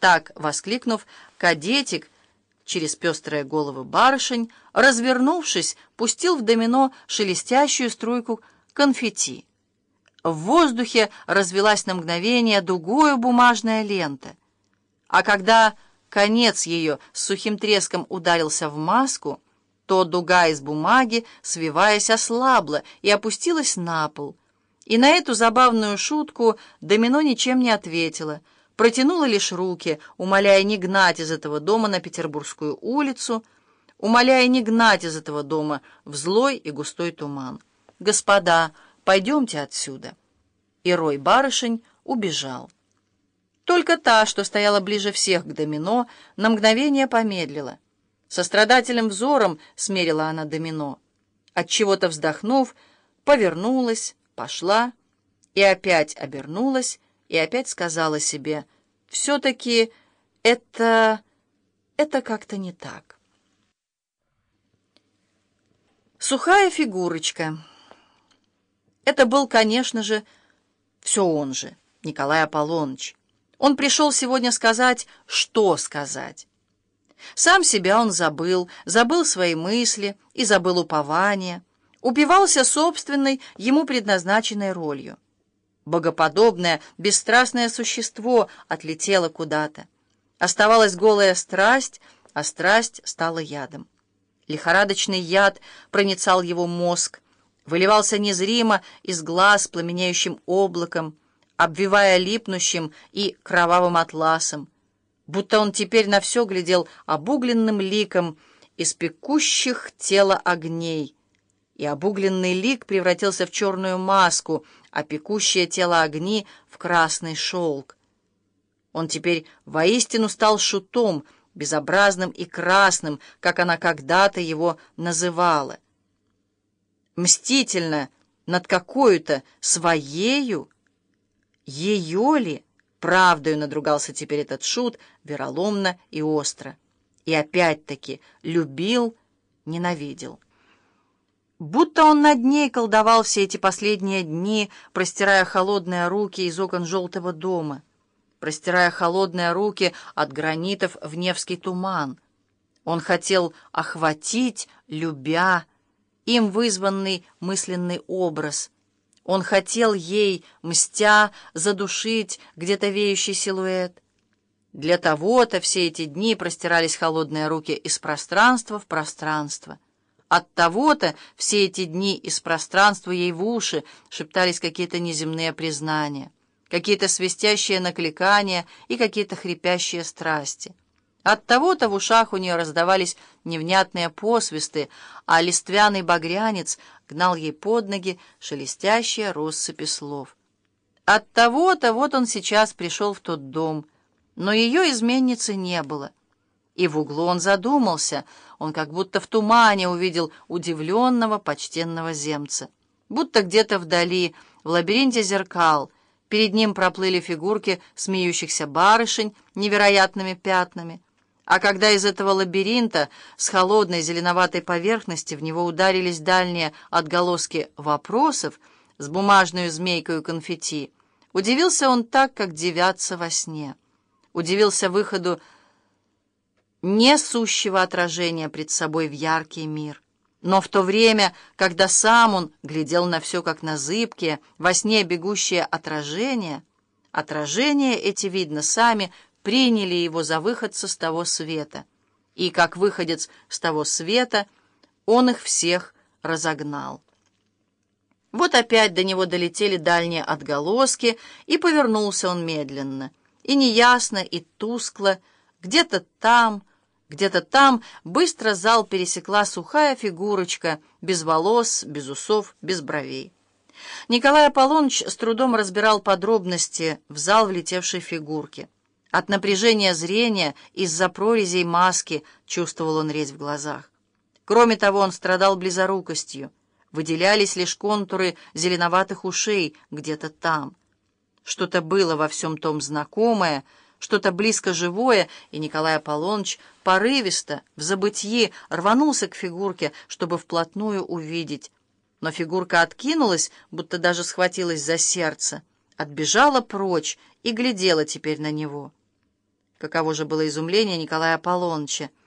Так, воскликнув, кадетик через пестрые головы барышень, развернувшись, пустил в домино шелестящую струйку конфетти. В воздухе развелась на мгновение дугою бумажная лента. А когда конец ее с сухим треском ударился в маску, то дуга из бумаги, свиваясь, ослабла и опустилась на пол. И на эту забавную шутку домино ничем не ответила, протянула лишь руки, умоляя не гнать из этого дома на Петербургскую улицу, умоляя не гнать из этого дома в злой и густой туман. «Господа, пойдемте отсюда!» И рой барышень убежал. Только та, что стояла ближе всех к домино, на мгновение помедлила. Сострадательным взором смерила она домино. Отчего-то вздохнув, повернулась, пошла и опять обернулась и опять сказала себе, «Все-таки это... это как-то не так». Сухая фигурочка. Это был, конечно же, все он же, Николай Аполлоныч. Он пришел сегодня сказать, что сказать. Сам себя он забыл, забыл свои мысли и забыл упование, упивался собственной, ему предназначенной ролью. Богоподобное, бесстрастное существо отлетело куда-то. Оставалась голая страсть, а страсть стала ядом. Лихорадочный яд проницал его мозг, выливался незримо из глаз пламенеющим облаком, обвивая липнущим и кровавым атласом, будто он теперь на все глядел обугленным ликом из пекущих тела огней, и обугленный лик превратился в черную маску, а пекущее тело огни — в красный шелк. Он теперь воистину стал шутом, безобразным и красным, как она когда-то его называла. Мстительно над какой-то своею, ее ли, правдою надругался теперь этот шут, вероломно и остро. И опять-таки любил, ненавидел. Будто он над ней колдовал все эти последние дни, простирая холодные руки из окон желтого дома, простирая холодные руки от гранитов в Невский туман. Он хотел охватить, любя, им вызванный мысленный образ — он хотел ей, мстя, задушить где-то веющий силуэт. Для того-то все эти дни простирались холодные руки из пространства в пространство. От того-то все эти дни из пространства ей в уши шептались какие-то неземные признания, какие-то свистящие накликания и какие-то хрипящие страсти. От того-то в ушах у нее раздавались невнятные посвисты, а листвяный багрянец гнал ей под ноги шелестящие россыпи слов. От того-то вот он сейчас пришел в тот дом, но ее изменницы не было. И в углу он задумался, он как будто в тумане увидел удивленного, почтенного земца. Будто где-то вдали, в лабиринте зеркал, перед ним проплыли фигурки смеющихся барышень невероятными пятнами — а когда из этого лабиринта с холодной зеленоватой поверхности в него ударились дальние отголоски вопросов с бумажной змейкой конфетти, удивился он так, как девятся во сне. Удивился выходу несущего отражения пред собой в яркий мир. Но в то время, когда сам он глядел на все как на зыбкие, во сне бегущие отражения, отражения эти, видно, сами приняли его за выходца с того света. И, как выходец с того света, он их всех разогнал. Вот опять до него долетели дальние отголоски, и повернулся он медленно. И неясно, и тускло, где-то там, где-то там быстро зал пересекла сухая фигурочка, без волос, без усов, без бровей. Николай Аполлоныч с трудом разбирал подробности в зал влетевшей фигурки. От напряжения зрения из-за прорезей маски чувствовал он резь в глазах. Кроме того, он страдал близорукостью. Выделялись лишь контуры зеленоватых ушей где-то там. Что-то было во всем том знакомое, что-то близко живое, и Николай Аполлоныч порывисто, в забытьи, рванулся к фигурке, чтобы вплотную увидеть. Но фигурка откинулась, будто даже схватилась за сердце, отбежала прочь и глядела теперь на него. Каково же было изумление Николая Аполлоныча!